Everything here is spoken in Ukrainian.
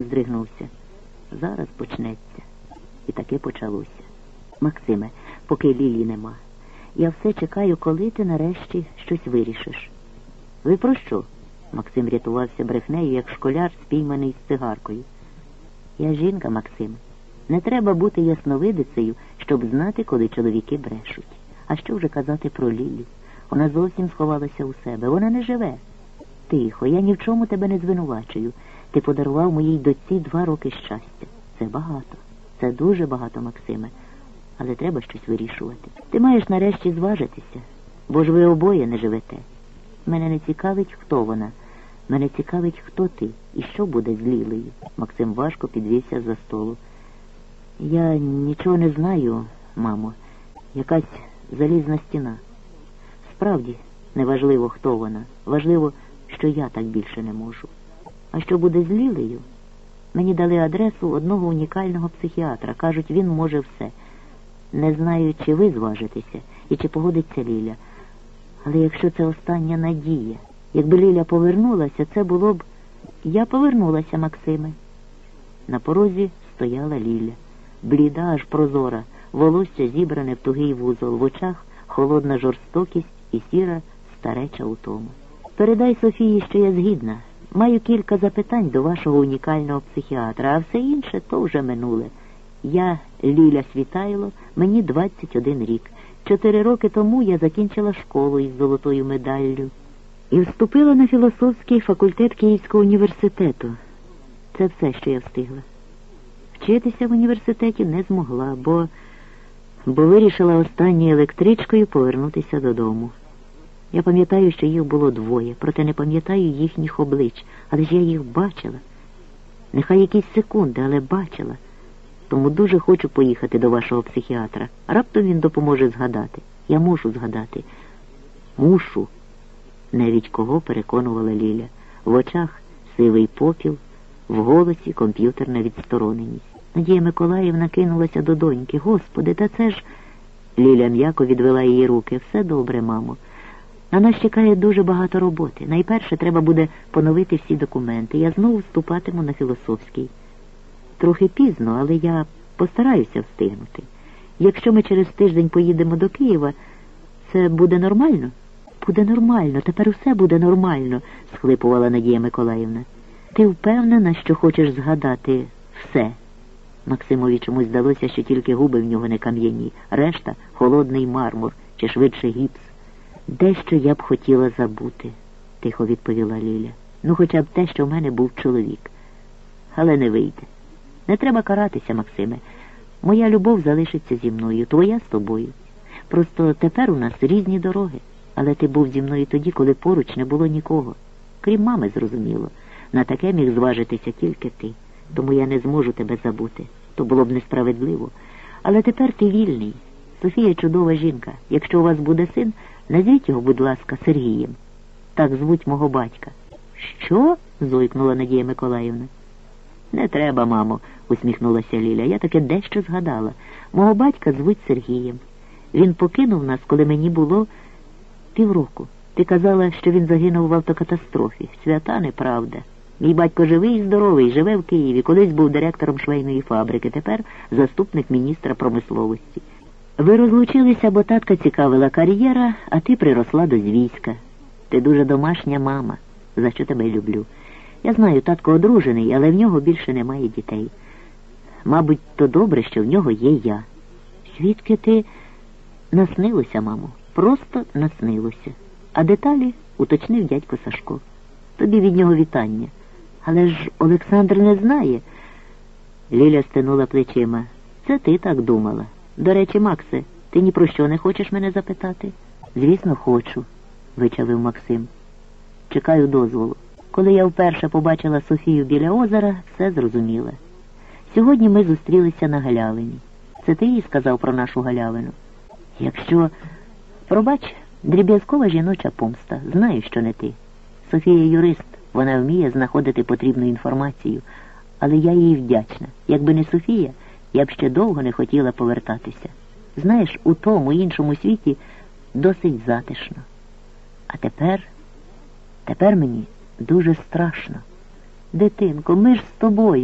здригнувся. Зараз почнеться. І таки почалося. Максиме, поки Лілі нема. Я все чекаю, коли ти нарешті щось вирішиш. Ви про що? Максим рятувався брехнею, як школяр, спійманий з цигаркою. Я жінка, Максим. Не треба бути ясновидицею, щоб знати, коли чоловіки брешуть. А що вже казати про Лілю? Вона зовсім сховалася у себе. Вона не живе. Тихо, я ні в чому тебе не звинувачую. Ти подарував моїй дочці два роки щастя. Це багато. Це дуже багато, Максиме. Але треба щось вирішувати. Ти маєш нарешті зважитися, бо ж ви обоє не живете. Мене не цікавить, хто вона. Мене цікавить, хто ти і що буде з Лілею. Максим важко підвівся за столу. Я нічого не знаю, мамо. Якась залізна стіна. Справді, неважливо, хто вона. Важливо, що я так більше не можу. А що буде з Лілею? Мені дали адресу одного унікального психіатра. Кажуть, він може все. Не знаю, чи ви зважитеся і чи погодиться Ліля. Але якщо це остання надія, якби Ліля повернулася, це було б. Я повернулася, Максиме. На порозі стояла Ліля, бліда, аж прозора, волосся зібране в тугий вузол, в очах холодна жорстокість і сіра стареча утома. Передай Софії, що я згідна. Маю кілька запитань до вашого унікального психіатра, а все інше то вже минуле. Я Ліля Світайло, мені 21 рік. Чотири роки тому я закінчила школу із золотою медаллю і вступила на філософський факультет Київського університету. Це все, що я встигла. Вчитися в університеті не змогла, бо, бо вирішила останньою електричкою повернутися додому. Я пам'ятаю, що їх було двоє, проте не пам'ятаю їхніх облич, але ж я їх бачила. Нехай якісь секунди, але бачила. Тому дуже хочу поїхати до вашого психіатра. Раптом він допоможе згадати. Я мушу згадати. Мушу. Навіть кого переконувала Ліля. В очах сивий попіл, в голосі комп'ютерна відстороненість. Надія Миколаївна кинулася до доньки. Господи, та це ж. Ліля м'яко відвела її руки. Все добре, мамо. На нас чекає дуже багато роботи. Найперше треба буде поновити всі документи. Я знову вступатиму на філософський. Трохи пізно, але я постараюся встигнути. Якщо ми через тиждень поїдемо до Києва, це буде нормально? Буде нормально, тепер усе буде нормально, схлипувала Надія Миколаївна. Ти впевнена, що хочеш згадати все? Максимові чомусь здалося, що тільки губи в нього не кам'яні, решта холодний мармур чи швидше гіпс. Дещо я б хотіла забути, тихо відповіла Ліля. Ну, хоча б те, що в мене був чоловік. Але не вийде. Не треба каратися, Максиме. Моя любов залишиться зі мною, твоя з тобою. Просто тепер у нас різні дороги. Але ти був зі мною тоді, коли поруч не було нікого. Крім мами, зрозуміло. На таке міг зважитися тільки ти. Тому я не зможу тебе забути. То було б несправедливо. Але тепер ти вільний. Софія чудова жінка. Якщо у вас буде син, назвіть його, будь ласка, Сергієм. Так звуть мого батька. Що? зойкнула Надія Миколаївна. Не треба, мамо, усміхнулася Ліля. Я таке дещо згадала. Мого батька звуть Сергієм. Він покинув нас, коли мені було півроку. Ти казала, що він загинув в автокатастрофі. Свята неправда. Мій батько живий і здоровий, живе в Києві, колись був директором швейної фабрики, тепер заступник міністра промисловості. Ви розлучилися, бо татка цікавила кар'єра, а ти приросла до звійська. Ти дуже домашня мама, за що тебе люблю. Я знаю, татко одружений, але в нього більше немає дітей. Мабуть, то добре, що в нього є я. Звідки ти наснилося, мамо? Просто наснилося. А деталі уточнив дядько Сашко. Тобі від нього вітання. Але ж Олександр не знає. Ліля стинула плечима. Це ти так думала. До речі, Максе, ти ні про що не хочеш мене запитати? Звісно, хочу, вичавив Максим. Чекаю дозволу. Коли я вперше побачила Софію біля озера, все зрозуміла. Сьогодні ми зустрілися на галявині. Це ти їй сказав про нашу галявину. Якщо, пробач, дріб'язкова жіноча помста, знаю, що не ти. Софія юрист, вона вміє знаходити потрібну інформацію, але я їй вдячна. Якби не Софія, я б ще довго не хотіла повертатися. Знаєш, у тому іншому світі досить затишно. А тепер, тепер мені дуже страшно. Дитинко, ми ж з тобою.